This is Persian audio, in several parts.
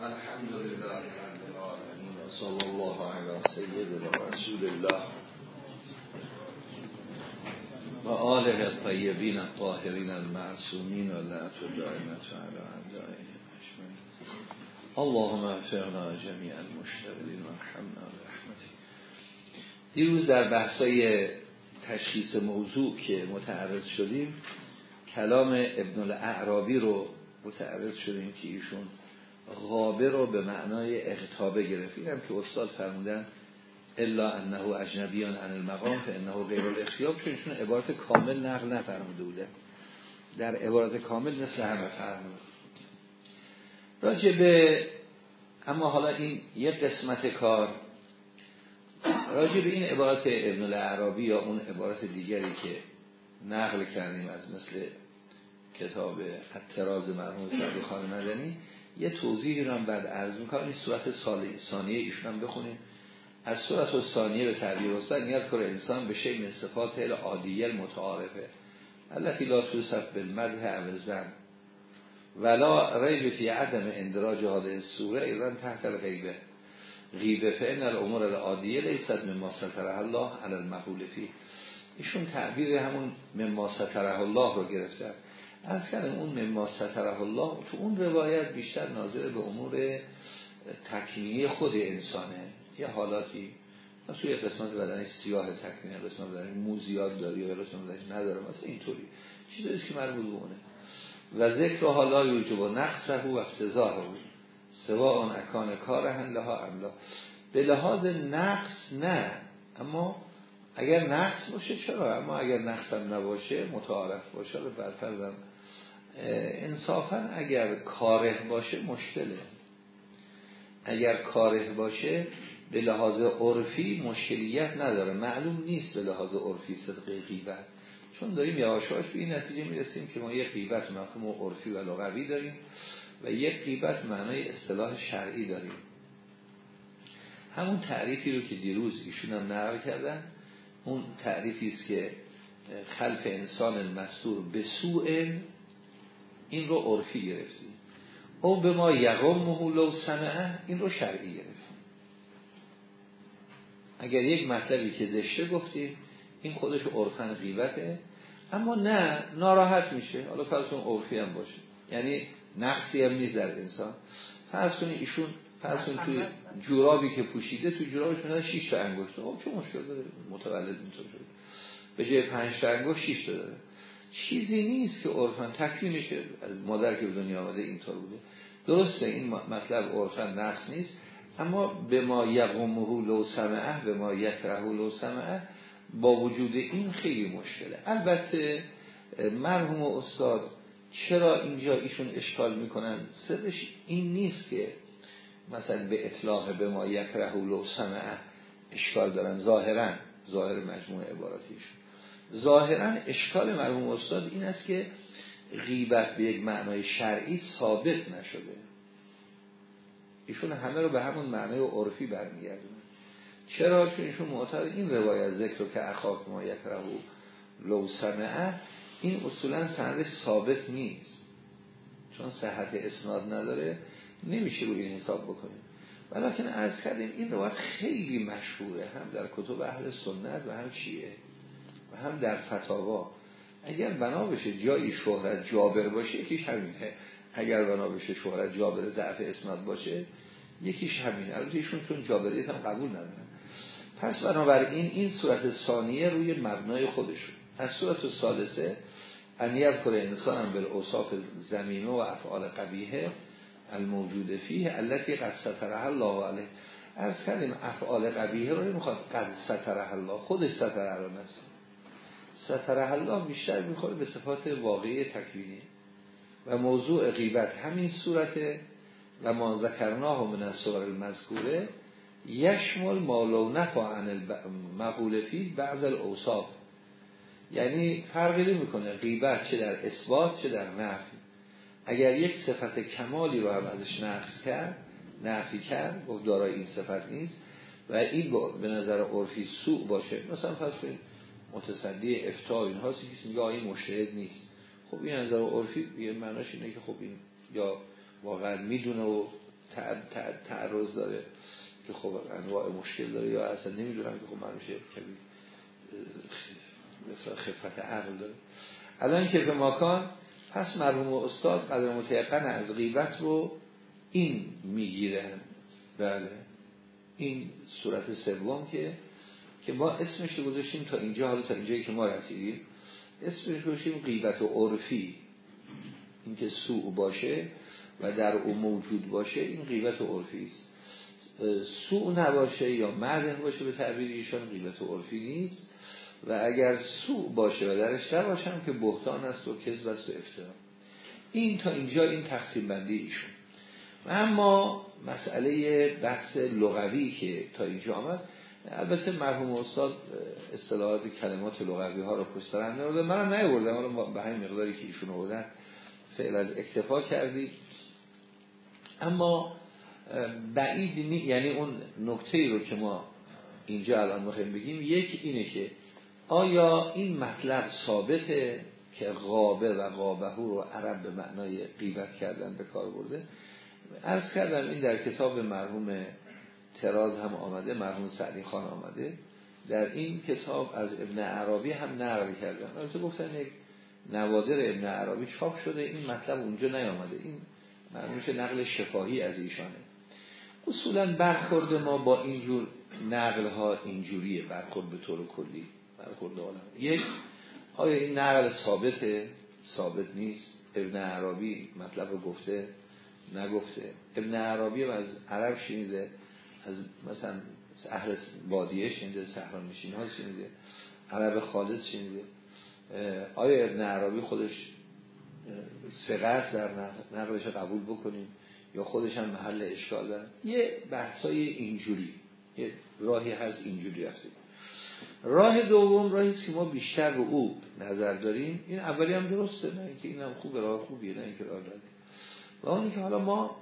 الحمد لله رب العالمين وصلى الله على سيدنا رسول الله و آله الطیبین الطاهرین المعصومین و لعت دائمت على اعدائهم اجمعین اللهم افرنا جميع المشتغلین و ارحمنا برحمتی دیروز در بحثای تشخیص موضوع که متعرض شدیم کلام ابن الاعرابی رو متعرض شدیم که ایشون غابه رو به معنای اغتابه گرفت. اینم که استاد فرمودن الا انه اجنبیان عن المقام فانه غیر الاختیاب. چون عبارت کامل نقل نفرموده بوده. در عبارت کامل مثل همه فرمود راجع به اما حالا این یک قسمت کار راجع به این عبارت ابن العربی یا اون عبارت دیگری که نقل کردیم از مثل کتاب اعتراض مرحوم سعدی خان یه توضیحی رو هم بعد عرض می‌کنم. این صورت ثانیه ایشون بخونیم. از صورت ثانیه به تعبیر استاد نیاد کار انسان به شی من صفات عادیه متعارفه. التي لا توصف بالمدح او زن ولا ریب فی عدم اندراج هذه سوره ایران تحت الغیبه غیبه فان الامور العادیه لیست مما ستره الله علی المقول فی ایشون تعبیر همون مما ستره الله رو گرفتن از کردم اون مما ستره الله تو اون روایت بیشتر ناظر به امور تکمینی خود انسانه. یه حالاتی یه قسمت بدنش سیاه تکمینه قسمت بدنش مو زیاد داری یا قسمت بدنش نداره مثل اینطوری. چیزی که مربوط به اونه. و ذکر حالا یوجب نقصه و افتزاه سوا آن اکان کار هنلها املا به لحاظ نقص نه. اما اگر نقص باشه چرا؟ اما اگر نقص هم نباشه متعارف باشه برفرزم انصافا اگر کاره باشه مشکله. اگر کاره باشه به لحاظ عرفی مشکلیت نداره. معلوم نیست به لحاظ عرفی صدق غیبت. چون داریم یواش به این نتیجه می‌رسیم که ما یک غیبت مفهوم عرفی و لغوی داریم و یک غیبت معنای اصطلاح شرعی داریم. همون تعریفی رو که دیروز ایشون هم نقل کردن اون تعریفی است که خلف انسان مستور به سوء این رو عرفی گرفتیم او به ما یقوم لو سمعه این رو شرعی گرفتیم اگر یک مطلبی که زشته گفتیم این خودش عرفن غیبته اما نه ناراحت میشه. حالا فرض کن عرفی هم باشه. یعنی نقصی هم نیست در انسان. فرض کنید ایشون فرض کنید توی جورابی که پوشیده توی جورابش مثلا 6 تا انگشت. خب چه مشکل داره؟ متولد اینطور شده. به جای 5 تا انگشت 6 تا داره. چیزی نیست که عرفن تکوینش از مادر که دنیا آمده اینطور بوده. درسته این مطلب عرفن نقص نیست اما به ما یقومه لو سمعه به ما یکره لو سمعه با وجود این خیلی مشکله. البته مرحوم استاد چرا اینجا ایشون اشکال می‌کنن؟ سرش این نیست که مثلا به اطلاق به ما یکره لو سمعه اشکال دارن. ظاهرا ظاهر مجموع عباراتیشون. ظاهرا اشکال مرحوم استاد این است که غیبت به یک معنای شرعی ثابت نشده. ایشون همه رو به همون معنای عرفی برمیگردونن چرا؟ چون ایشون معتقد این روایت ذکر که اخاک ما یکره لو سمعه این اصولا سند ثابت نیست. چون صحت اسناد نداره نمیشه روی این حساب بکنیم. ولیکن از کردیم این روایت خیلی مشهوره هم در کتب اهل سنت و هم شیعه. و هم در فتاوا. اگر بنا بشه جایی شهرت جابر باشه یکیش همینه. اگر بنا بشه شهرت جابر ضعف اسناد باشه یکیش همینه. البته ایشون چون جابریت هم قبول ندارن. پس بنابراین این صورت ثانیه روی مبنای خودشون از صورت ثالثه انیت کل انسان هم به اوصاف زمینه و افعال قبیه الموجود فیه التي قد ستره الله علیه. از کردیم افعال قبیه رو نمی‌خواد قد ستره الله خودش ستره الله نفسه. ستره الله بیشتر می‌خواد به صفات واقعی تکوینی. و موضوع غیبت همین صورته و ما ذکرناه من الصور المذکوره یشمل مالو نفا عن المقول فی بعض الاوصاف. یعنی فرقی نمی‌کنه غیبت چه در اثبات چه در نفی. اگر یک صفت کمالی رو هم ازش نقص کرد نفی کرد گفت دارای این صفت نیست و این به نظر عرفی سوء باشه. مثلا فرض کنید متصدی افتا اینها کسی میگه این مشهد نیست. خب این نظر عرفی یه معناش اینه که خب این یا واقعا می‌دونه و تعرض داره که خب انواع مشکل داره یا اصلا نمی‌دونم که خب منوشه کبی خفت عقل داره. الان که به ماکان پس مرحوم استاد قدر متیقن از غیبت رو این می‌گیرن بله. این صورت سوم که که ما اسمش رو گذاشتیم تا اینجا حالا تا اینجایی که ما رسیدیم. اسمش گذاشتیم غیبت و عرفی. اینکه سوء باشه و در او موجود باشه این غیبت و عرفی است. سوء نباشه یا مده باشه به تعبیر ایشان غیبت و عرفی نیست. و اگر سوء باشه و درش نباشم که بهتان است و کذب است و افترا. این تا اینجا این تقسیم بندی ایشون. و اما مسئله بحث لغوی که تا اینجا آمد البته مرحوم استاد اصطلاحات کلمات لغوی ها رو پشت سر هم من منم نیاوردم. حالا به همین مقداری که ایشون آوردن فعلا اکتفا کردی. اما بعید یعنی اون نکته ای رو که ما اینجا الان می‌خوایم بگیم یک اینه که آیا این مطلب ثابته که غابه و غابه رو عرب به معنای قیبت کردن به کار برده؟ ارز کردم این در کتاب مرحوم تراز هم آمده مرحوم سعدی خان آمده. در این کتاب از ابن عربی هم نقل کردن. البته گفتن یک نوادر ابن عربی چاپ شده این مطلب اونجا نیامده. این مرموش نقل شفاهی از ایشانه. اصولا برخورد ما با اینجور نقل ها اینجوریه برخورد به طور کلی برخورد عالم. یک آیا این نقل ثابته؟ ثابت نیست. ابن عربی مطلب رو گفته نگفته. ابن عربی از عرب شنیده. از مثلا اهل بادیه شنیده سهران نشین ها شنیده عرب خالص شنیده. آیا ابن عربی خودش سقط در نقلش قبول بکنیم یا خودش هم محل اشکال داره. یه بحثای اینجوری یه راهی هست اینجوری هستیم راه دوم راهی که ما بیشتر رو او نظر داریم. این اولی هم درسته نه اینکه این هم خوبه راه خوبیه نه اینکه راه داریم و اونی که حالا ما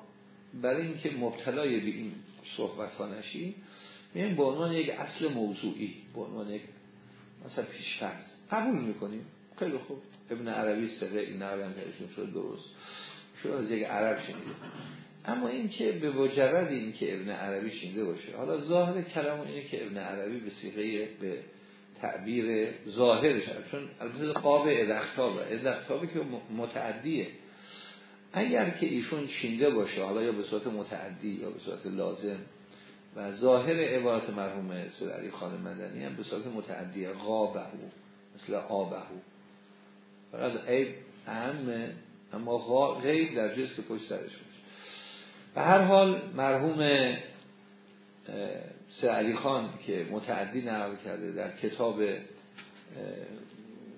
برای اینکه مبتلای به این صحبت ها نشیم میگیم به عنوان یک اصل موضوعی به عنوان یک مثلا پیشفرض قبول می‌کنیم خیلی خوب. ابن عربی سقه این نقل هم شد درست. از یک عرب شنیده اما این که به مجرد این که ابن عربی شنیده باشه. حالا ظاهر کلام اینه که ابن عربی به سیغه به تعبیر ظاهرش. چون البته قاب ادختابه ادختابه که متعدیه. اگر که ایشون شینده باشه حالا یا به صورت متعدی یا به صورت لازم و ظاهر عبارت مرحوم علی خان مدنی هم به صورت متعدی غابه مثل آبه فقط عیب اهمه اما غیب در جز که پشت سرش باشه. به هر حال مرحوم علی خان که متعدی نقل کرده در کتاب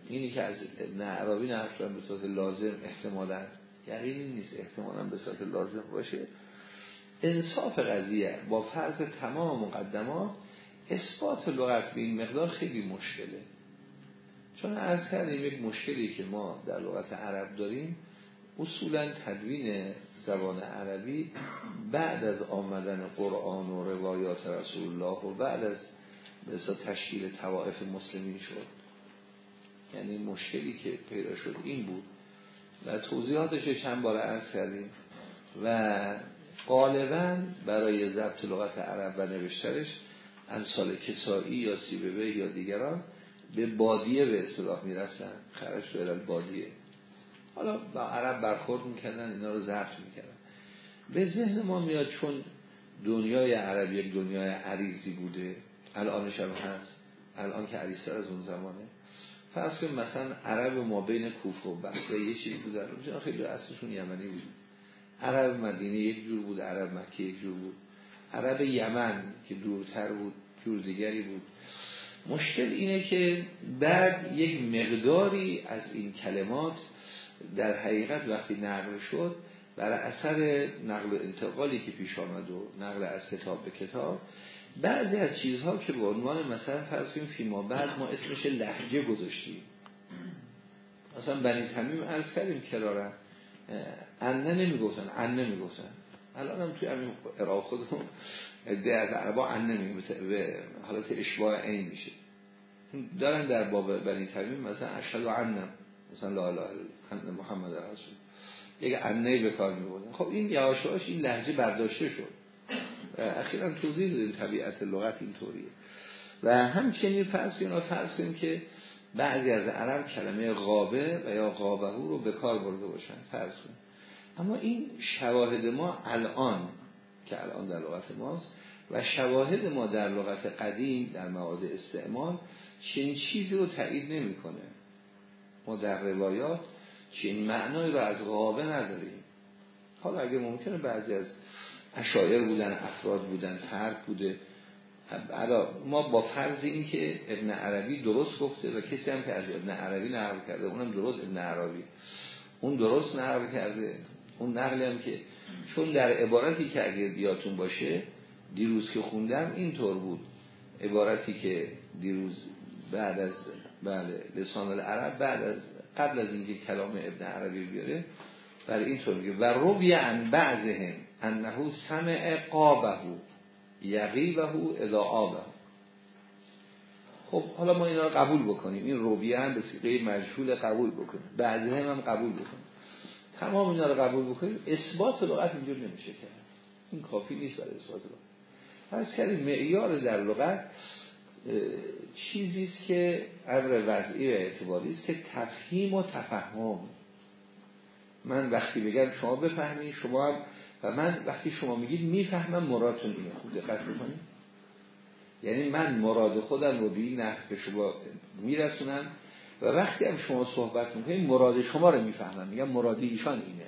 اینی که از نعرابی نقل شدن به صورت لازم احتمالا یقینی نیست احتمالا به صورت لازم باشه. انصاف قضیه با فرض تمام مقدمات اثبات لغت به این مقدار خیلی مشکله. چون از کردیم یک مشکلی که ما در لغت عرب داریم اصولا تدوین زبان عربی بعد از آمدن قرآن و روایات رسول الله و بعد از مثلا تشکیل توائف مسلمین شد. یعنی مشکلی که پیدا شد این بود و توضیحاتش چند بار عرض کردیم. و غالبا برای ضبط لغت عرب و نوشترش امثال کسایی یا سیببه یا دیگران به بادیه به اصطلاح می‌رفتن. خرش به بادیه. حالا با عرب برخورد می‌کردن اینا رو ضبط می‌کردن. به ذهن ما میاد چون دنیای عرب یک دنیای عریضی بوده. الانش هم هست. الان که عریضتر از اون زمانه. فرض کنیم مثلا عرب ما بین کوفه و بحثه یه چیزی بود اونجا خیلی اصلشون یمنی بود. عرب مدینه یک جور بود عرب مکه یک جور بود. عرب یمن که دورتر بود جور دیگری بود. مشکل اینه که بعد یک مقداری از این کلمات در حقیقت وقتی نقل شد بر اثر نقل انتقالی که پیش آمد و نقل از کتاب به کتاب بعضی از چیزها که به عنوان مثلا فرض کنیم فیما بعد ما اسمش لحجه گذاشتیم. مثلا بنی تمیم عرض کردیم کراره انه نمی‌گفتن انه می‌گفتن. الان هم توی همین عراق خودمون عده از عربا انه می‌گفتن به حالت اشباه این میشه. دارن در باب بنی تمیم مثلا اشهد و عنم مثلا لا الا محمد رسول یک انه به کار میبردن. خب این یواشاش این لحجه برداشته شد. اخیرا توضیح دادیم طبیعت لغت اینطوریه. و همچنین فرض کنیم فرض که بعضی از عرب کلمه غابه و یا غابهو رو به کار برده باشن فرض کنیم اما این شواهد ما الان که الان در لغت ماست و شواهد ما در لغت قدیم در مواد استعمال چنین چیزی رو تایید نمی‌کنه. ما در روایات چنین معنایی رو از غابه نداریم. حالا اگه ممکنه بعضی از اشایر بودن افراد بودن فرد بوده. ما با فرض این که ابن عربی درست گفته و کسی هم که از ابن عربی نقل کرده اونم درست ابن عربی. اون درست نقل کرده. اون نقلی هم که چون در عبارتی که اگر بیاتون باشه دیروز که خوندم اینطور بود. عبارتی که دیروز بعد از بله لسان العرب بعد از قبل از اینکه کلام ابن عربی بیاره برای اینطور میگه. و روی ان بعضهم. انه سمع قابه یقیبه اذا آبه. خب حالا ما اینا رو قبول بکنیم. این روبیه هم به سیقه مجهول قبول بکنیم بعضی هم, هم قبول بکنیم تمام اینا رو قبول بکنیم. اثبات لغت اینجور نمیشه کرد این کافی نیست برای اثبات لغت. فرض کردیم معیار در لغت چیزی است که امر وضعی و اعتباری است که تفهیم و تفهم. من وقتی بگم شما بفهمی شما و من وقتی شما میگید می‌فهمم مرادتون اینه. خوب دقت بکنید. یعنی من مراد خودم رو بی نه به شما میرسونم. و وقتی هم شما صحبت می‌کنید مراد شما رو می‌فهمم. میگم مراد ایشان اینه.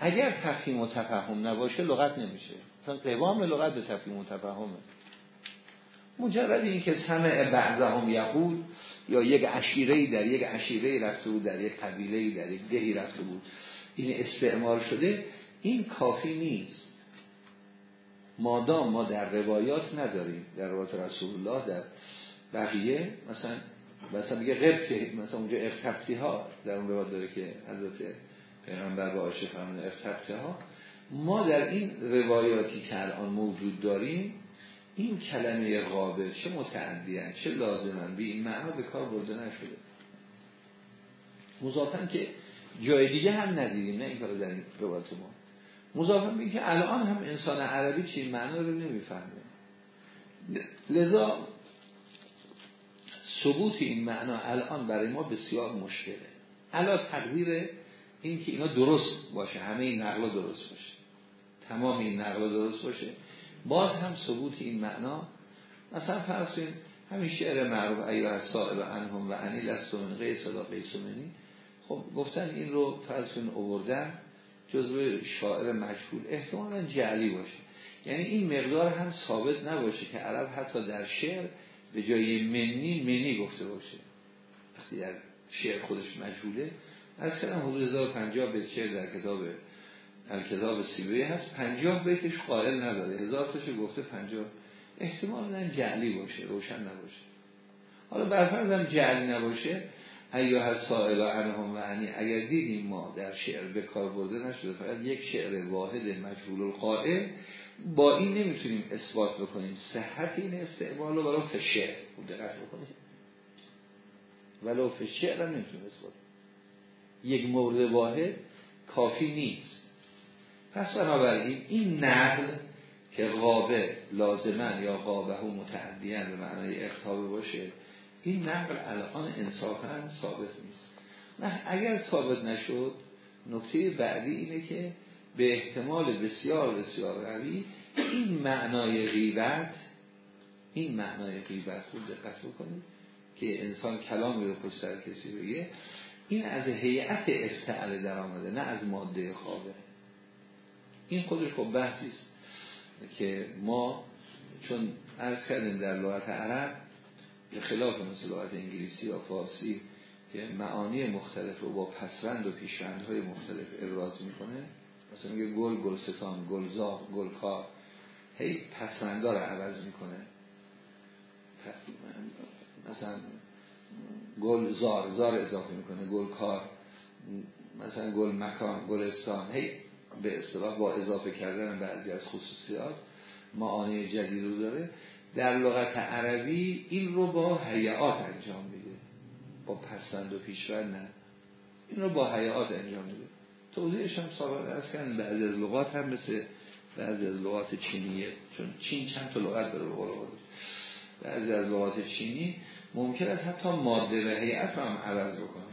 اگر تفهیم و تفهم نباشه لغت نمیشه. مثلا قوام لغت به تفهیم و تفهمه. مجرد این که سمع بعضهم یقول یا یک عشیره در یک عشیره رفته بود در یک قبیله در یک دهی رفته بود. این استعمال شده. این کافی نیست. مادام ما در روایات نداریم در روایات رسول الله در بقیه. مثلا مثلا میگه غبت مثلا اونجا اختبتی ها در اون روایات داره که حضرت پیغمبر با عاشق فرمان اختبتی ها ما در این روایاتی که الان موجود داریم این کلمه قابل چه متعدیان چه لازمن به این معنا به کار برده نشده. مضافن که جای دیگه هم ندیدیم نه این کار در این روایت ما. مضافن به که الان هم انسان عربی چی معنا رو نمی‌فهمه. لذا ثبوت این معنا الان برای ما بسیار مشکله. علا تقدیر این که اینا درست باشه همه این نقلا درست باشه. تمام این نقلا درست باشه. باز هم ثبوت این معنا مثلا فرض همین شعر معروف ایو از صاحب انهم و انی لست من قیس و قیس منی خب گفتن این رو فرض اووردن. جزو شاعر مشهور احتمالا جعلی باشه. یعنی این مقدار هم ثابت نباشه که عرب حتی در شعر به جای منی منی گفته باشه. وقتی در شعر خودش مجهوله از حدود 1050 به شعر در کتاب کتاب سیبه هست. 50 بیتش قائل نداره. هزار تاشو گفته 50 احتمال نه جعلی باشه روشن نباشه. حالا برفرض جعلی نباشه ایوه از سائل و عنهم و عنی اگر دیدیم ما در شعر به کار برده نشده فقط یک شعر واحد مجهول القائل با این نمی‌تونیم اثبات بکنیم. صحت این استعمال رو ولو فشعر دقت بکنیم. ولو فشعر هم نمی‌تونیم اثبات یک مورد واحد کافی نیست. پس بنابراین این نقل که غابه لازمن یا غابه و متعدیان به معنای اختابه باشه این نقل الان انصافا ثابت نیست. نه اگر ثابت نشد نکته بعدی اینه که به احتمال بسیار بسیار قوی این معنای غیبت این معنای غیبت رو دقت بکنید که انسان کلامی رو پشت سر کسی بگه این از هیئت افتعال در آمده نه از ماده خوابه. این خودش خب بحثی است که ما چون از کردیم در لغت عرب به خلاف مثل انگلیسی یا فارسی که معانی مختلف رو با پسوند و های مختلف ابراز می‌کنه. مثلا میگه گل گلستان گلزار گلکار هی پسوندا رو عوض می‌کنه. مثلا گل زار زار اضافه می‌کنه. گل کار مثلا گل مکان گلستان. هی به اصطلاح با اضافه کردن بعضی از خصوصیات معانی جدید رو داره. در لغت عربی این رو با حیات انجام میده. با پسند و پیشور نه. این رو با حیات انجام میده. توضیحش هم سابقه از کردن بعضی از لغات هم مثل بعضی از لغات چینیه چون چین چند تا لغت داره به بعضی از لغات چینی ممکن است حتی ماده و هیئت هم عوض بکنه.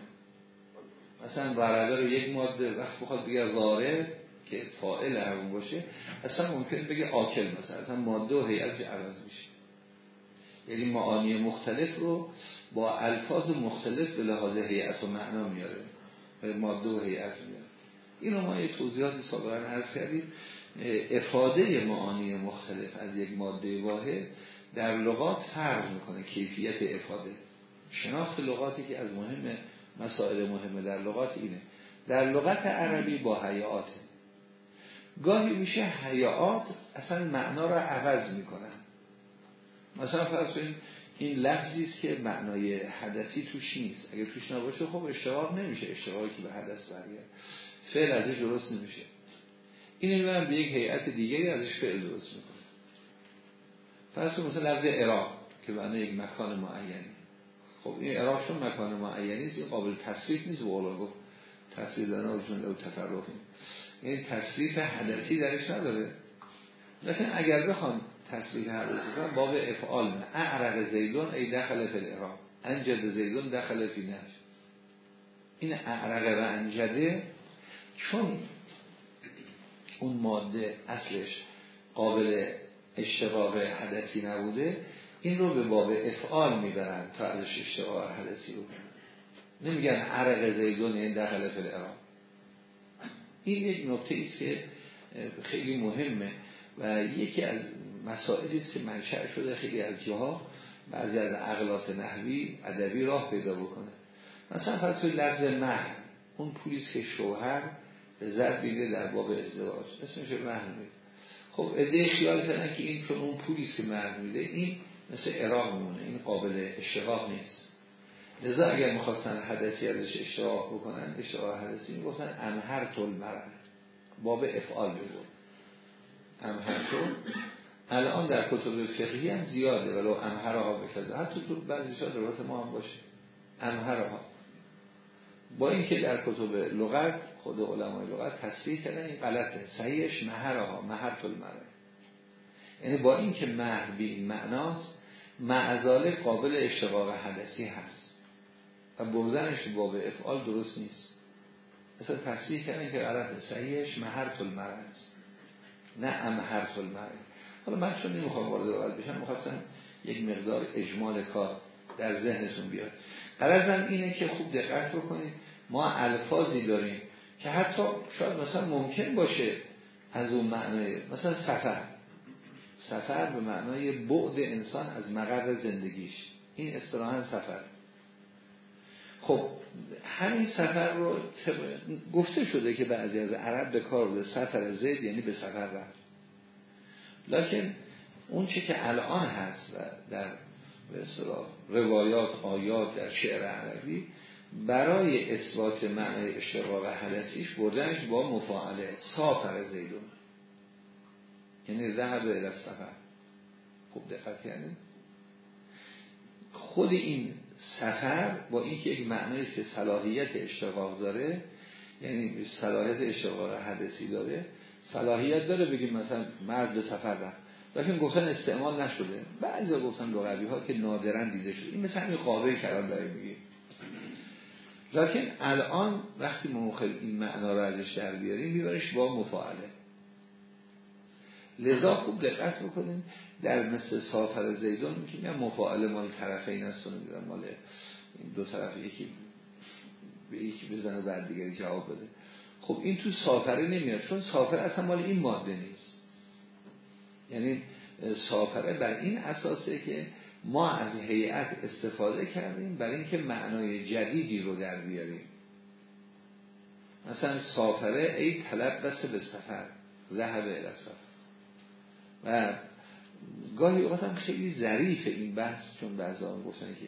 مثلا ورقه رو یک ماده وقت بخواد بگه زاره که فائل همون باشه اصلا ممکن بگه آکل مثلا. اصلا ماده و هیئت عوض میشه. یعنی معانی مختلف رو با الفاظ مختلف به لحاظ هیئت و معنا میاره. ماده و هیئت میاره. اینو ما یه توضیحاتی سابقا عرض کردیم. افاده معانی مختلف از یک ماده واحد در لغات فرق می‌کنه کیفیت افاده. شناخت لغاتی که از مهم مسائل مهمه در لغات اینه. در لغت عربی با حیاته. گاهی میشه حیات اصلا معنا را عوض می‌کنن. مثلا فرض این لفظی است که معنای حدثی توش نیست. اگه توش نباشه خب اشتراک نمیشه. اشتراکی به حدث برگرد فعل ازش درست نمیشه. این می‌برن به یک هیئت دیگری ازش فعل درست می‌کنه. فرض مثلا لفظ عراق که معنی یک مکان معینی. خب این عراق چون مکان معینی است قابل تصریف نیست. به گفت تصریف دارن چون لو تصرفی این تصریف حدثی درش نداره. لیکن اگر بخوام تصریف حدثی کنم باب افعال اعرق زیدون ای دخل فی العراق انجد زیدون دخل فی نفس. این اعرق و انجده چون اون ماده اصلش قابل اشتقاق حدثی نبوده این رو به باب افعال می‌برن تا ازش اشتقاق حدثی رو نمیگن عرق زیدون این دخل فی این یک نکته است که خیلی مهمه و یکی از مسائلی است که منشأ شده خیلی از جاها بعضی از عقلات نحوی ادبی راه پیدا بکنه. مثلا فرض لفظ مهر اون پولیس که شوهر به زد بیده در باب ازدواج. اسمش مهر میده. خب ایده خیال کردن که این چون اون پولیس مهر میده این مثل عراق میمونه این قابل اشتقاق نیست. لذا اگر می‌خواستن حدثی ازش اشتراح بکنن اشتراح حدثی می‌گفتن امهر طول مرن باب افعال بگو امهر طول الان در کتب فقهی هم زیاده ولو امهرها بکزه حتی تو بعضی شاد روایت ما هم باشه. امهرها با اینکه در کتب لغت خود علمای لغت تصریح کردن این غلطه. صحیحش مهرها مهر طول مرن یعنی با اینکه مهر به این معناست معذاله قابل اشتقاق حدثی هست. و بردنش باب افعال درست نیست. مثلا تصریح کردن که غلط صحیحش محرت المرء است. نه امهرت المرء. حالا من چون نمی‌خوام وارد اول بشم می‌خواستم یک مقدار اجمال کار در ذهنتون بیاد. قرضم اینه که خوب دقت بکنید. ما الفاظی داریم که حتی شاید مثلا ممکن باشه از اون معنای مثلا سفر. سفر به معنای بعد انسان از مقر زندگیش. این اصطلاحا سفر. خب همین سفر رو گفته شده که بعضی از عرب به کار سفر زید یعنی به سفر رفت. لکن اون چه که الان هست در به اصطلاح روایات آیات در شعر عربی برای اثبات معنی اشتقاق حدثیش بردنش با مفاعله. سافر زیدون. یعنی ذهب الى سفر خوب دقت کردیم خود این سفر با اینکه یک معنی که صلاحیت اشتقاق داره یعنی صلاحیت اشتقاق حدثی داره صلاحیت داره بگیم مثلا مرد به سفر رفت. لیکن گفتن استعمال نشده. بعضی گفتن لغوی ها که نادرن دیده شده. این مثل همین قابه کلام داره میگه. لیکن الان وقتی ما این معنا رو ازش در بیاریم میبرش با مفاعله. لذا خوب دقت بکنیم. در مثل سافر زیدون که میگم مفاعله مال طرفین است نمی‌دونم مال این دو طرف یکی به یکی بزنه بعد دیگری جواب بده. خب این تو سافره نمیاد چون سافر اصلا مال این ماده نیست. یعنی سافره بر این اساسه که ما از هیئت استفاده کردیم برای اینکه معنای جدیدی رو در بیاریم. مثلا سافره ای طلب بسته به سفر ذهب الاسفر و گاهی اوقات هم خیلی ظریف این بحث چون بعضا هم گفتن که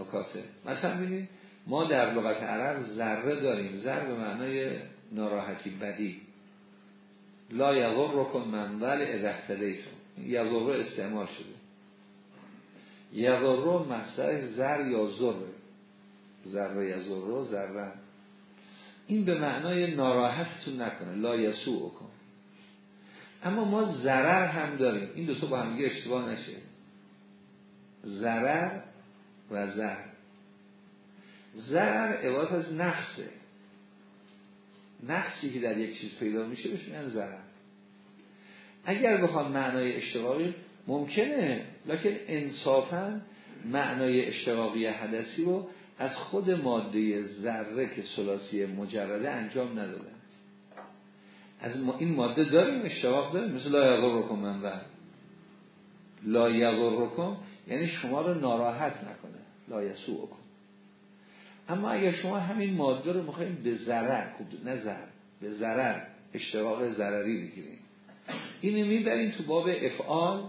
نکاته. مثلا ببینید ما در لغت عرب ذره داریم. ذره به معنای ناراحتی بدی. لا یغر رو کن منول ادهتلیتون یغر استعمال شده. یغر رو مصدر زر یا ذره ذره یغر رو ذره این به معنای ناراحتتون نکنه. لا یسوع کن. اما ما ضرر هم داریم. این دو تا با هم اشتباه نشه. ضرر و ضرر ضرر عبارت از نقصه. نقصی که در یک چیز پیدا میشه بهش میگن ضرر. اگر بخوام معنای اشتقاقی ممکنه لکن انصافا معنای اشتقاقی حدثی رو از خود ماده ذره که سلاسی مجرده انجام ندادن از این ماده داریم اشتقاق داریم. مثل لا یغرکم من بر لا یغرکم یعنی شما رو ناراحت نکنه. لا یسوع کن اما اگر شما همین ماده رو می‌خوایم به ضرر نه ضرر به ضرر اشتراق ضرری بگیریم اینو می‌بریم تو باب افعال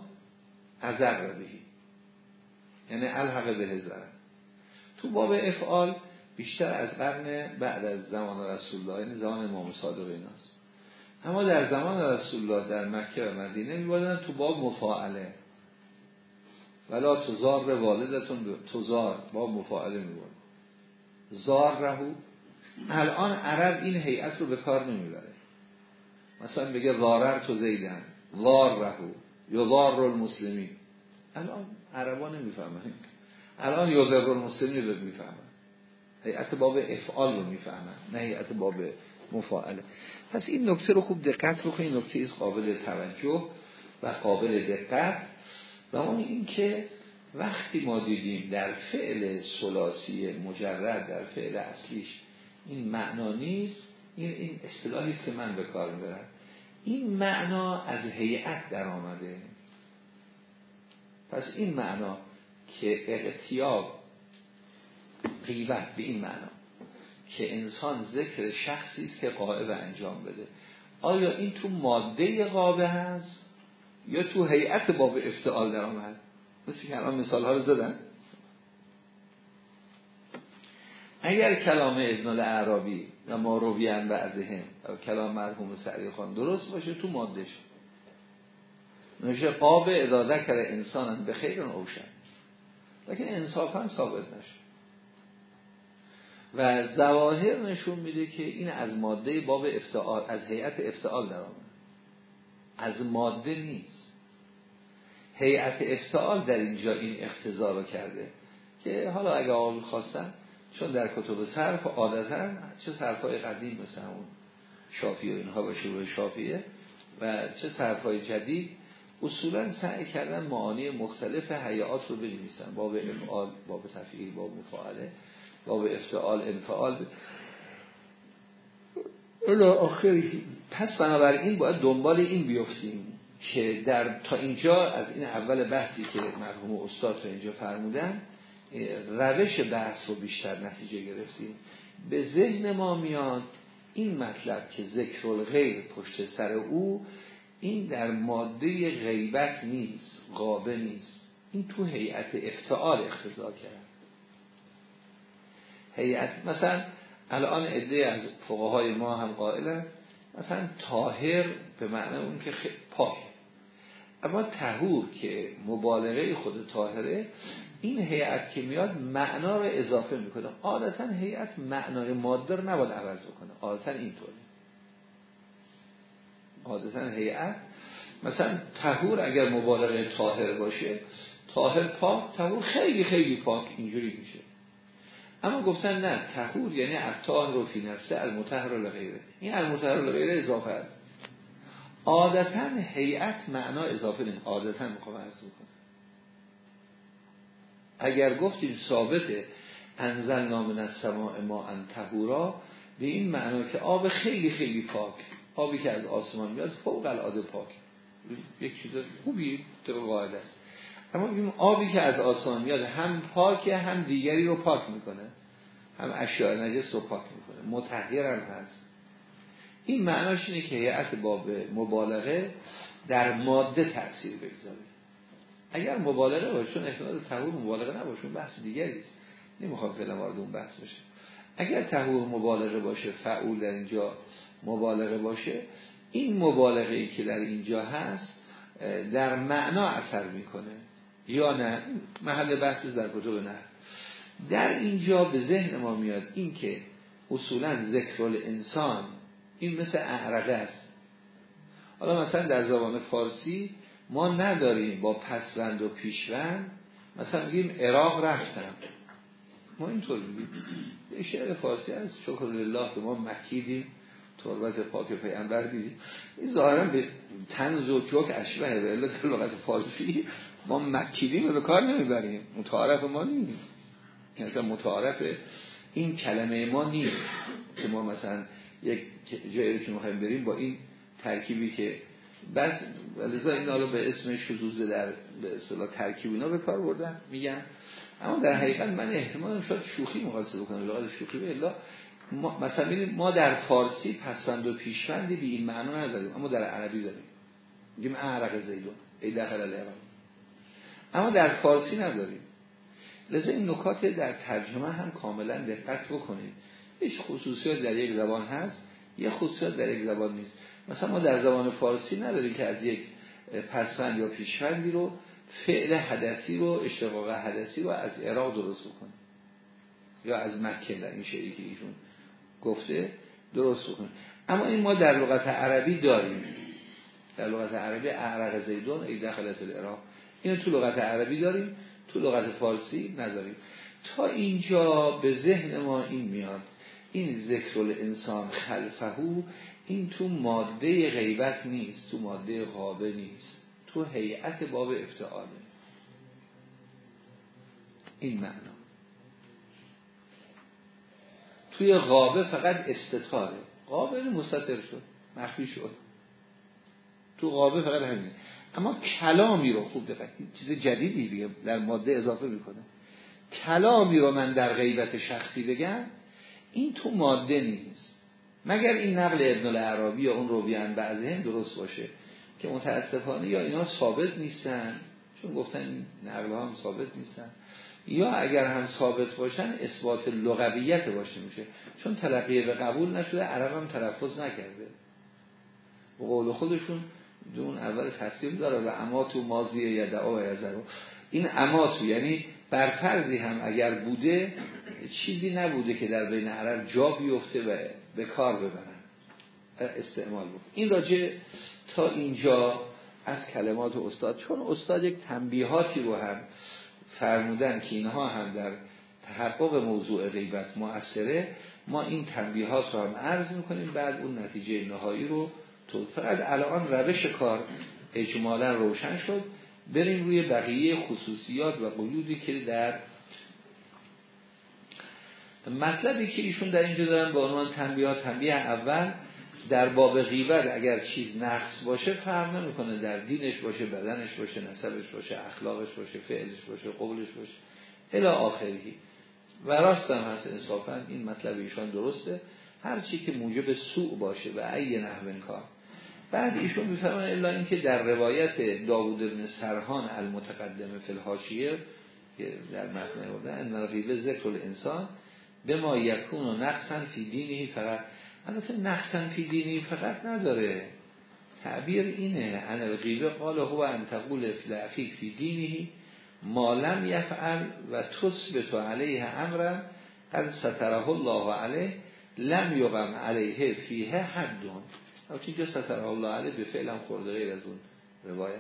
ازر رو بگیم یعنی الحق به ضرر. تو باب افعال بیشتر از قرن بعد از زمان رسول الله یعنی زمان امام صادق ایناست. اما در زمان رسول الله در مکه و مدینه میبادن تو باب مفاعله. ولا تزار والدتون تزار باب مفاعله میبادن زار رهو. الان عرب این هیئت رو به کار نمی‌بره. مثلا بگه زارر تو زیدن. زار رهو. یا زار المسلمی. الان عربا نمی‌فهمن. الان یوزر المسلمی رو می‌فهمن. هیئت باب افعال رو می‌فهمن. نه هیئت باب مفاعله. پس این نکته رو خوب دقت بکنید. نکته ایست قابل توجه و قابل دقت. و اون این که وقتی ما دیدیم در فعل سلاسی مجرد در فعل اصلیش این معنا نیست این این اصطلاحی است که من به کار می‌برم. این معنا از هیئت در آمده. پس این معنا که اقتیاب قیبت به این معنا که انسان ذکر شخصی است که قائب انجام بده. آیا این تو ماده قابه هست یا تو هیئت باب افتعال در آمد مثل که الان مثال ها رو زدن. اگر کلام ابن العربی و ما رویان بعضهم و کلام مرحوم سعی خان درست باشه تو ماده شد نشه قاب اداده کرده انسان به خیر اوشن. لیکن انصافا ثابت نشد و زواهر نشون میده که این از ماده باب افتعال از هیئت افتعال در از ماده نیست. هیئت افتعال در اینجا این اختزار رو کرده که حالا اگه آقا خواستن چون در کتب صرف عادتا چه صرفای قدیم مثل اون شافی و اینها باشه و شافیه و چه صرفای جدید اصولا سعی کردن معانی مختلف حیات رو بنویسن. باب افعال باب تفعیل باب مفاعله باب افتعال انفعال. آخری پس بنابراین باید دنبال این بیفتیم. که در تا اینجا از این اول بحثی که مرحوم استاد تا اینجا فرمودن روش بحث رو بیشتر نتیجه گرفتیم. به ذهن ما میاد این مطلب که ذکر الغیر پشت سر او این در ماده غیبت نیست قابه نیست. این تو هیئت افتعال اختزا کرد. هیئت مثلا الان عده از فقهای ما هم قائلن. مثلا تاهر به معنی اون که پاک. اما تهور که مبالغه خود تاهره این هیئت که میاد معنا رو اضافه می‌کنه. عادتا هیئت معنای ماده رو نباید عوض بکنه. عادتا اینطوره. عادتا هیئت. مثلا تهور اگر مبالغه تاهر باشه تاهر پاک تهور خیلی خیلی پاک اینجوری میشه. اما گفتن نه تهور یعنی ارتاه رو فی نفسه المتحر لغیره. این المتحر لغیره اضافه است. عادتا هیئت معنا اضافه نمی عادتا می‌خوام عرض بکنم. اگر گفتیم ثابته انزل نام از سماع ما انتهورا به این معنا که آب خیلی خیلی پاک آبی که از آسمان میاد فوق العاده پاک. یک چیز خوبی تو قاعده است. اما بگیم آبی که از آسمان میاد هم پاکه هم دیگری رو پاک می‌کنه. هم اشیاء نجس رو پاک می‌کنه. متحیر هست. این معناش اینه که هیئت باب مبالغه در ماده تاثیر بگذاره. اگر مبالغه باشه چون احتمال تهور مبالغه نباشه بحث دیگری است. نمی‌خوام فعلا وارد اون بحث بشه اگر تهور مبالغه باشه فعول در اینجا مبالغه باشه این مبالغه ای که در اینجا هست در معنا اثر می‌کنه. یا نه؟ محل بحث در کتب نه در اینجا به ذهن ما میاد این که اصولا ذکر انسان این مثل اعرقه است. حالا مثلا در زبان فارسی ما نداریم با پسوند و پیشوند مثلا میگیم عراق رفتم. ما اینطور میگیم. یه شعر فارسی هست شکر لله که ما مکیدیم تربت پاک پیغمبر دیدیم. این ظاهرا به تنز و جوک اشبه به علت لغت فارسی ما مکیدیم به کار نمی‌بریم. متعارف ما نیست. مثلا متعارف این کلمه ما نیست که ما مثلا یک جایی که می‌خوایم بریم با این ترکیبی که بس لذا این حالا به اسم شذوذ در به اصطلاح ترکیب اینا به کار بردن میگن. اما در حقیقت من احتمال شاید شوخی مقایسه بکنم لغت شوخی به ما مثلا ما در فارسی پسند و پیشوندی به این معنا نداریم اما در عربی داریم. میگیم اعرق زیدون ای دخل العراق. اما در فارسی نداریم. لذا این نکات در ترجمه هم کاملا دقت بکنید. هیچ خصوصیات در یک زبان هست یه خصوصیات در یک زبان نیست. مثلا ما در زبان فارسی نداریم که از یک پسفند یا پیشفندی رو فعل حدثی رو اشتقاق حدثی رو از عراق درست بکنیم. یا از مکه در این شعری که ایشون گفته درست بکنیم. اما این ما در لغت عربی داریم. در لغت عربی اعرق زیدون ای دخلت العراق. اینو تو لغت عربی داریم تو لغت فارسی نداریم. تا اینجا به ذهن ما این میاد. این ذکر انسان خلفهو این تو ماده غیبت نیست تو ماده غابه نیست. تو هیئت باب افتعاله. این معنا. توی غابه فقط استطاره غابه مستطر شد. مخفی شد. تو غابه فقط همین. اما کلامی رو خوب دقت چیز جدیدی دیگه در ماده اضافه می‌کنه. کلامی رو من در غیبت شخصی بگم این تو ماده نیست. مگر این نقل ابن العربی یا اون رویان بعضه درست باشه که متاسفانه یا اینا ثابت نیستن؟ چون گفتن این نقل هم ثابت نیستن. یا اگر هم ثابت باشن اثبات لغویت باشه میشه. چون تلقیه به قبول نشده عرب هم تلفظ نکرده. و قول خودشون دون اول تصدیق داره و اماتو مازی یدعا و یزرو این اماتو یعنی برفرضی هم اگر بوده چیزی نبوده که در بین عرب جا بیفته و به کار ببرن. استعمال بود این راجع تا اینجا از کلمات استاد چون استاد یک تنبیهاتی رو هم فرمودن که اینها هم در تحقق موضوع غیبت مؤثره ما این تنبیهات رو هم عرض می‌کنیم بعد اون نتیجه نهایی رو تو فقط الان روش کار اجمالا روشن شد. بریم روی بقیه خصوصیات و قیودی که در مطلبی که ایشون در اینجا دارن به عنوان تنبیهات تنبیه اول در باب غیبت اگر چیز نقص باشه فرق نمی‌کنه. در دینش باشه بدنش باشه نسبش باشه اخلاقش باشه فعلش باشه قولش باشه. الی آخری و راست هم هست انصافا این مطلب ایشان درسته. هر چی که موجب سوء باشه و ای نحو کار بعد ایشون میفرمان الا اینکه در روایت داوود بن سرحان المتقدم فی که در متن بوده ان ذکر الانسان به ما یکون و نقصا فی دینی فقط. البته نقصا فی دینی فقط نداره. تعبیر اینه. ان الغیبه قال هو ان تقول فی دینی ما لم یفعل و تثبت علیه امرا قد ستره الله علیه لم یقم علیه فیه حدون البته اینجا ستره الله علیه؟ به فعلا خورده غیر از اون روایت.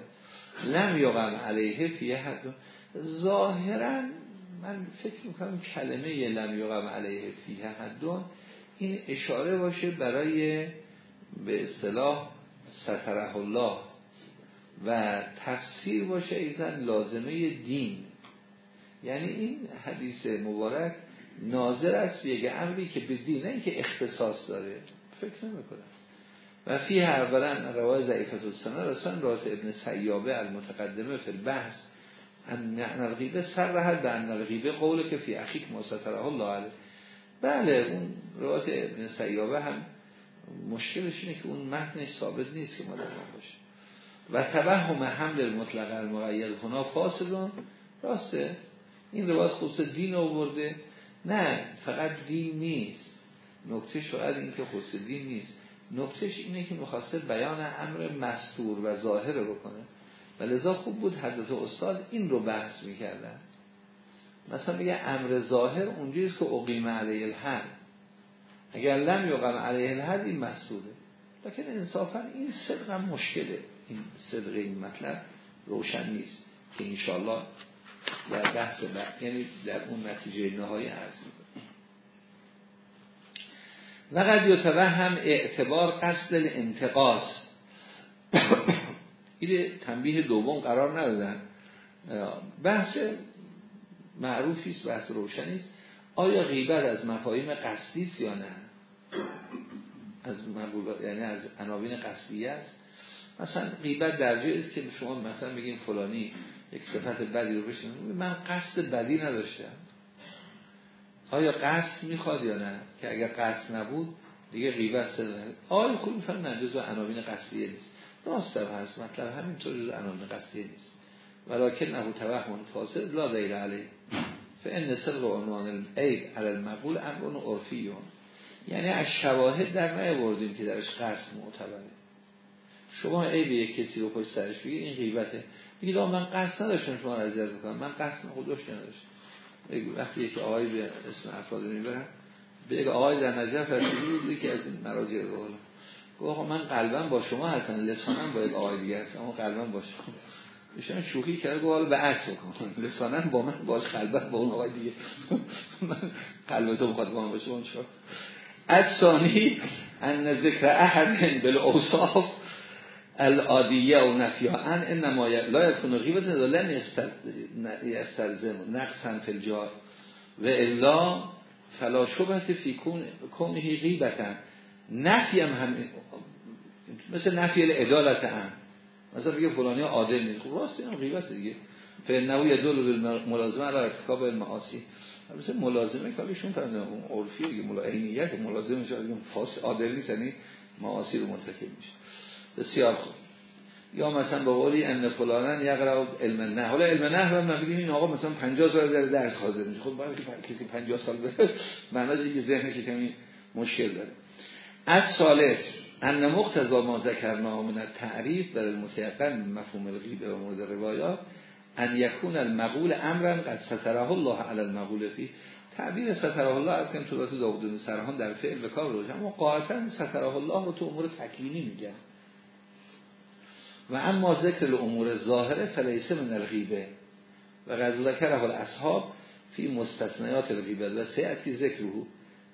لم یقم علیه فیه حدون ظاهرا من فکر می‌کنم کلمه لم یقم علیه فیه حدون این اشاره باشه برای به اصطلاح ستره الله و تفسیر باشه ایزن لازمه دین. یعنی این حدیث مبارک ناظر است به یک امری که به دین نه که اختصاص داره. فکر نمی کنم و فی اولا روای ضعیفت السنه رسن رات ابن سیابه المتقدمه فی البحث ان الغیبه سر رهد به ان الغیبه قوله که فی اخیک ما ستره الله علیه. بله اون روایت ابن سیابه هم مشکلش اینه که اون متنش ثابت نیست که ما در باشه. و توهم حمل المطلق المقید هنا فاسدون. راسته. این روایت خصوص دین آورده. نه فقط دین نیست. نکته شاید این که خصوص دین نیست. نکتهش اینه که می‌خواسته بیان امر مستور و ظاهره بکنه. و خوب بود حضرت استاد این رو بحث می‌کردن. مثلا میگه امر ظاهر اونجوریست که اقیم علیه الحد. اگر لم یقم علیه الحد این مسئوله لیکن انصافا این صدق هم مشکله. این صدق این مطلب روشن نیست که انشالله در بحث بعد یعنی در اون نتیجه نهایی عرض و قد هم اعتبار قصد انتقاس این تنبیه دوم قرار ندادن. بحث معروفی است بحث روشنی است آیا غیبت از مفاهیم قصدی است یا نه؟ از یعنی از عناوین قصدی است. مثلا غیبت در است که شما مثلا بگیم فلانی یک صفت بدی رو بشنید من قصد بدی نداشتم. آیا قصد می‌خواد یا نه؟ که اگر قصد نبود دیگه غیبت سر آیا خوب میفهم نه جزو عناوین قصدیه نیست؟ راست هست مطلب همینطور جزو عناوین قصدیه نیست. ولکن نهو توهم فاسد لا دیل علیه. فان صدق عنوان العیب علی المقبول امرون عرفیون. یعنی از شواهد در نیاوردیم که درش قصد معتبره. شما عیب یک کسی رو پشت سرش بگید این غیبته. میگید من قصد نداشتم شما رو اذیت بکنم. من قصد خودش نداشتم. وقتی یک آقای به اسم افراد می‌برن به یک آقای در نجف رسیدی بود که از این مراجع رو گفت من قلبا با شما هستن لسانم با یک آقای دیگه هست اما قلبا با شما. ایشون شوخی کرد گفت حالا به عکس بکن. لسانم با من باش قلبا با اون آقای دیگه. من قلب تو بخواد با من باشه اون چرا از ثانی ان ذکر احد بالاوصاف العادیه و نفیان انما لا یکون غیبت لن یستلزم نقصا فی الجار و الا فلا شبهت فی کونه غیبتا نفی هم هم مثل نفی العدالت هم. مثلا بگه فلانی عادل نیست. خب راست این غیبت دیگه. فانه یدل بالملازمه علی ارتکاب المعاصی مثل ملازمه کارشون فرنده. اون عرفی دیگه ملائمیت ملازمه شاید فاس عادل نیست یعنی معاصی رو مرتکب میشه. بسیار خوب. یا مثلا به قولی ان فلانن یقرا علم نه حالا علم نه هم نمیگیم. این آقا مثلا 50 سال در درس حاضر میشه. خب باید کسی 50 سال بره معناش که ذهنش کمی مشکل داره. از ثالث ان مقتضا ما ذکرنا من تعریف در المتيقن مفهوم الغیبه و مورد روایات ان یکون المقول امرا قد ستره الله علی المقول فی. تعبیر ستره الله از که داوود سرهان در فعل به کار روش اما قاعدتا ستره الله رو تو امور تکوینی میگن و اما ذکر الامور ظاهره فلیسه من الغیبه و قد ذکره الاصحاب فی مستثنیات الغیبه و سیعتی ذکره.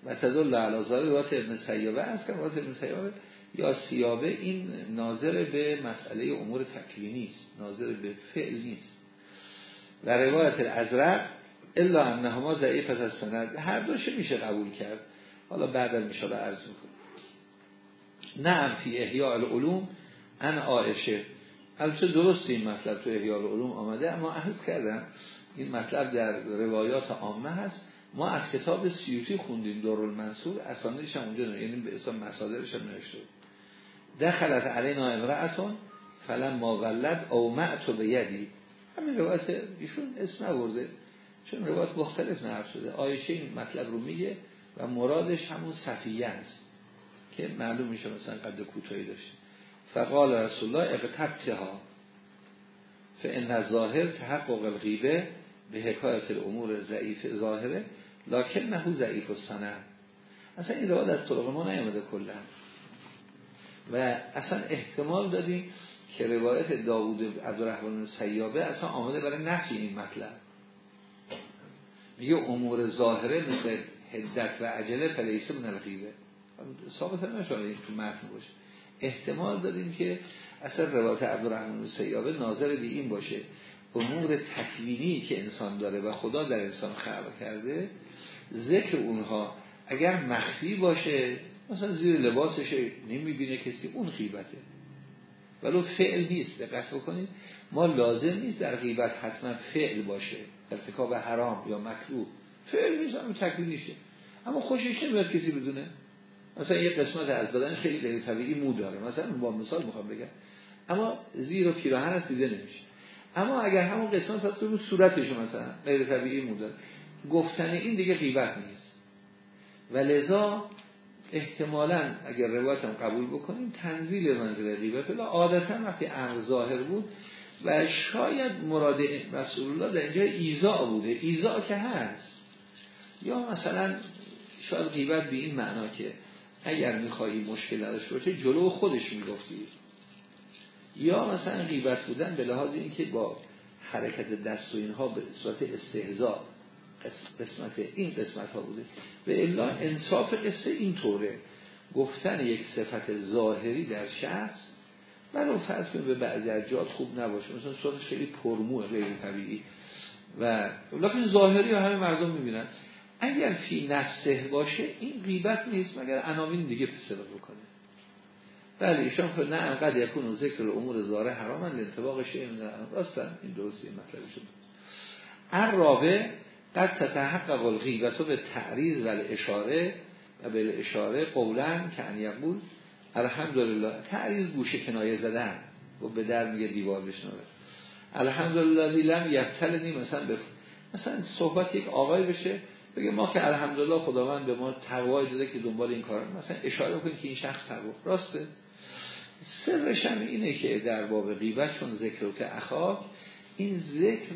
و تدل ظاهر روات ابن سیابه از که روات ابن سیابه یا سیابه این ناظر به مسئله امور تکوینی است ناظر به فعل نیست. و روایت الازرق الا انهما ضعیفت از سند. هر دوشه میشه قبول کرد؟ حالا بعدا میشه عرض می‌کنم. نه فی احیاء العلوم ان عائشه. البته درست این مطلب تو احیاء العلوم آمده اما عرض کردم این مطلب در روایات عامه هست. ما از کتاب سیوطی خوندیم دارالمنصور اسانیدش هم اونجا یعنی به اسم مصادرش هم نوشته دخلت علینا امرأتون فلم ما ولد او معتو به یدی. همین روایت ایشون اسم نورده چون روایت مختلف نقل شده. آیشه این مطلب رو میگه و مرادش همون صفیه است که معلوم میشه مثلا قد کوتاهی داشته فقال رسول الله اقتبتها فان الظاهر تحقق الغیبه به حکایت الامور ضعیف ظاهره. لکن نهو ضعیف السند. اصلا این روایت از طرق ما نیامده کلا. و اصلا احتمال دادیم که روایت داوود عبدالرحمن سیابه اصلا آمده برای نفی این مطلب. میگه امور ظاهره مثل حدت و عجله فلیسه من الغیبه ثابت نشده تو متن باشه. احتمال دادیم که اصلا روایت عبدالرحمن سیابه ناظر به این باشه. امور تکوینی که انسان داره و خدا در انسان خلق کرده ذکر اونها اگر مخفی باشه مثلا زیر لباسش نمی‌بینه کسی اون غیبته. ولو فعل نیست دقت بکنید. ما لازم نیست در غیبت حتما فعل باشه ارتکاب حرام یا مکروه. فعل نیست اما تکوینیشه اما خوشش نمیاد کسی بدونه. مثلا یه قسمت از بدن خیلی غیر طبیعی مو داره. مثلا با مثال می‌خوام بگم. اما زیر و پیراهن دیده نمیشه. اما اگر همون قسمت هست رو صورتش مثلا غیر طبیعی مو داره گفتن این دیگه غیبت نیست. و لذا احتمالا اگر روایت هم قبول بکنیم تنزیل منزل غیبت. الله عادتا وقتی امر ظاهر بود و شاید مراد رسول الله در اینجا ایزا بوده. ایزا که هست. یا مثلا شاید غیبت به این معنا که اگر میخوایی مشکل نداشته باشه جلو خودش می‌گفتی. یا مثلا غیبت بودن به لحاظ اینکه با حرکت دست و اینها به صورت استهزا قسمت این قسمت ها بوده. به الا انصاف قصه این طوره گفتن یک صفت ظاهری در شخص ولو فرض به بعضی از خوب نباشه. مثلا صورتش خیلی پرمو غیر طبیعی. و لکن ظاهری ها همه مردم می‌بینن. اگر فی نفسه باشه این غیبت نیست مگر عناوین دیگه پسر بکنه. بله ایشان خود نه انقدر یکون ذکر امور زاره حرامن لانتباق شیء راستن این درستی مطلب شد. الرابع قد تتحقق الغیبت به تعریض و اشاره و به اشاره قولا که ان یقول الحمدلله. تعریض گوشه کنایه زدن. و به در میگه دیوار بشنوه. الحمدلله لم یبتلنی مثلا به مثلا صحبت یک آقای بشه بگه ما که الحمدلله خداوند به ما تقوای داده که دنبال این کار مثلا اشاره کنید که این شخص تقوا راسته؟ سرش هم اینه که در باب غیبت چون ذکر که اخاک این ذکر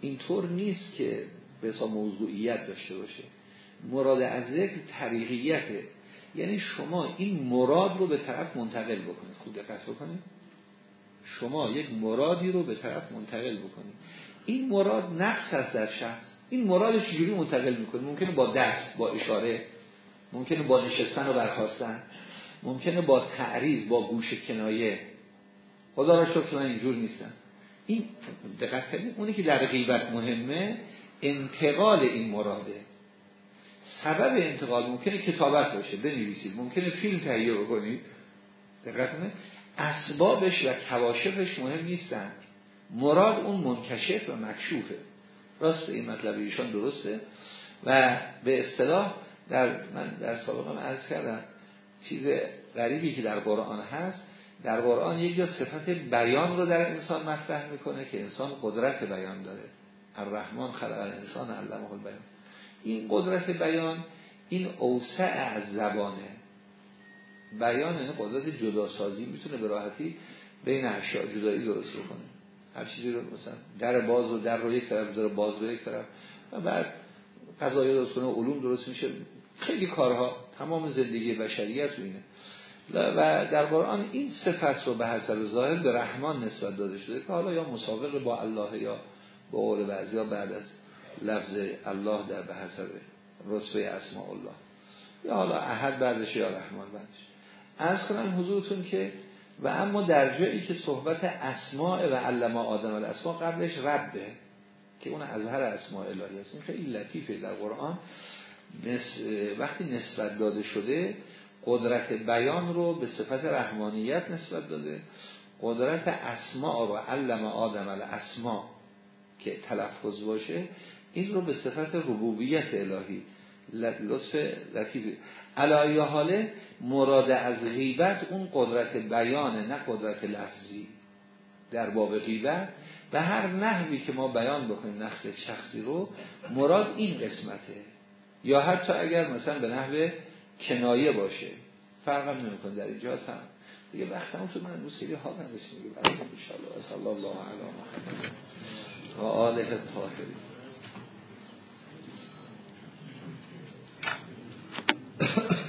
اینطور نیست که به موضوعیت داشته باشه. مراد از ذکر طریقیته. یعنی شما این مراد رو به طرف منتقل بکنید. خود دقت بکنید. شما یک مرادی رو به طرف منتقل بکنید. این مراد نقص هست در شخص. این مراد چجوری منتقل می‌کنه ممکنه با دست با اشاره. ممکنه با نشستن و برخواستن. ممکنه با تعریض با گوش کنایه. خدا را شکر من اینجور نیستم. این دقت کنید اونی که در غیبت مهمه انتقال این مراده. سبب انتقال ممکنه کتابت باشه بنویسید. ممکنه فیلم تهیه بکنید. دقت کنید. اسبابش و کواشفش مهم نیستن. مراد اون منکشف و مکشوفه. راست این مطلب ایشان درسته. و به اصطلاح در من در سابقه عرض کردم. چیز غریبی که در قرآن هست در قرآن یک جا صفت بیان رو در انسان مطرح می‌کنه که انسان قدرت بیان داره. الرحمن خلق الانسان علمه البیان. این قدرت بیان این اوسع از زبانه. بیان این قدرت جداسازی می‌تونه به راحتی بین اشیاء جدایی درست کنه هر چیزی رو مثلا در باز و در رو یک طرف بذاره باز به یک طرف. و بعد قضایی درست کنه علوم درست میشه. خیلی کارها تمام زندگی بشریت اینه. و در قرآن این صفت رو به حسب ظاهر به رحمان نسبت داده شده که حالا یا مسابق با الله یا با قول بعضی بعد از لفظ الله در به حسب رتبه اسماء الله. یا حالا احد بعدش یا رحمان بعدش. از کنم حضورتون که و اما در جایی که صحبت اسماء و علما آدم الاسماء قبلش ربه که اون از هر اسماء الهی است. این خیلی لطیفه در قرآن. وقتی نسبت داده شده قدرت بیان رو به صفت رحمانیت نسبت داده. قدرت اسماء رو علم آدم الاسماء که تلفظ باشه این رو به صفت ربوبیت الهی. لطف لطیف. علایه حاله مراد از غیبت اون قدرت بیانه نه قدرت لفظی. در باب غیبت به هر نحوی که ما بیان بکنیم نقص شخصی رو مراد این قسمته. یا حتی اگر مثلا به نحو کنایه باشه. فرق نمی‌کنه در اینجا هم. دیگه وقت هم تو من موسیقی ها نداشتیم. دیگه بس انشاءالله. و صلی الله علی محمد و آله الطاهری Thank